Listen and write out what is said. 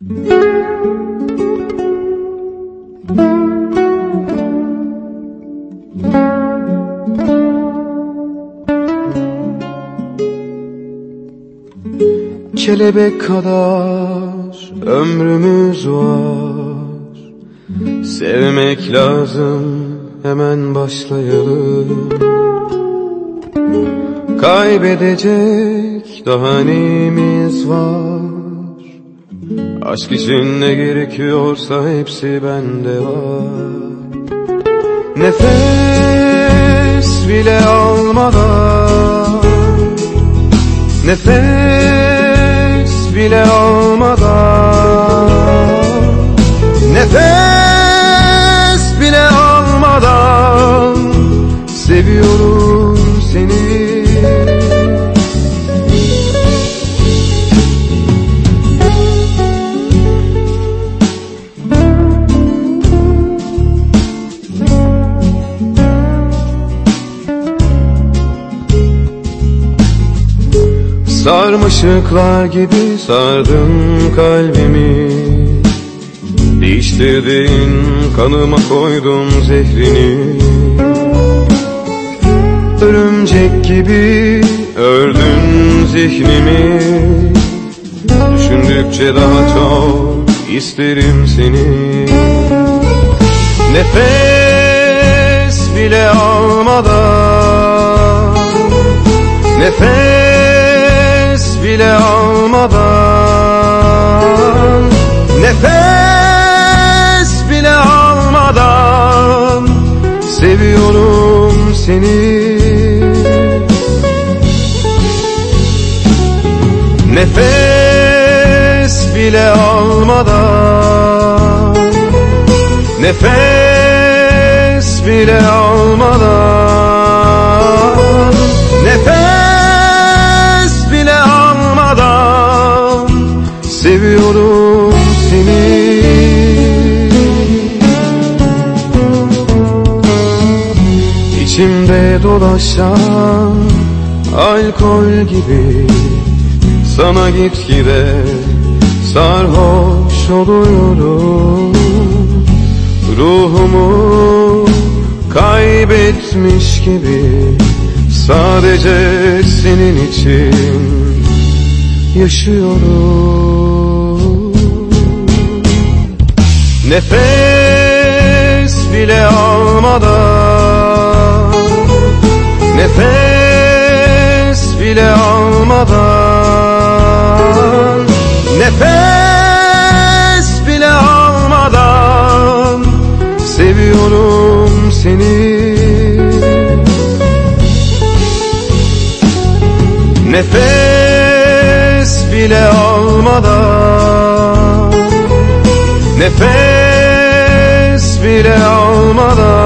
Kelebek kadar ömrümüz var. Sevmek lazım hemen başlayalım. Kaybedecek daha neyimiz var Aşk için ne gerekiyorsa hepsi bende var. Nefes bile almadan Nefes bile almadan Sarmaşıklar gibi sardın kalbimi. Değiştirdin kanıma koydun zehrini. Örümcek gibi ördün zihnimi. Düşündükçe daha çok isterim seni. Nefes bile almadan Nefes almadan Nefes bile almadan Seviyorum seni. Nefes bile almadan Nefes bile almadan Seviyorum seni. İçimde dolaşan alkol gibi Sana gitgide sarhoş oluyorum. Ruhumu kaybetmiş gibi Sadece senin için yaşıyorum. Nefes bile almadan Nefes bile almadan Nefes bile almadan Seviyorum seni. Nefes bile almadan Nefes bile almadan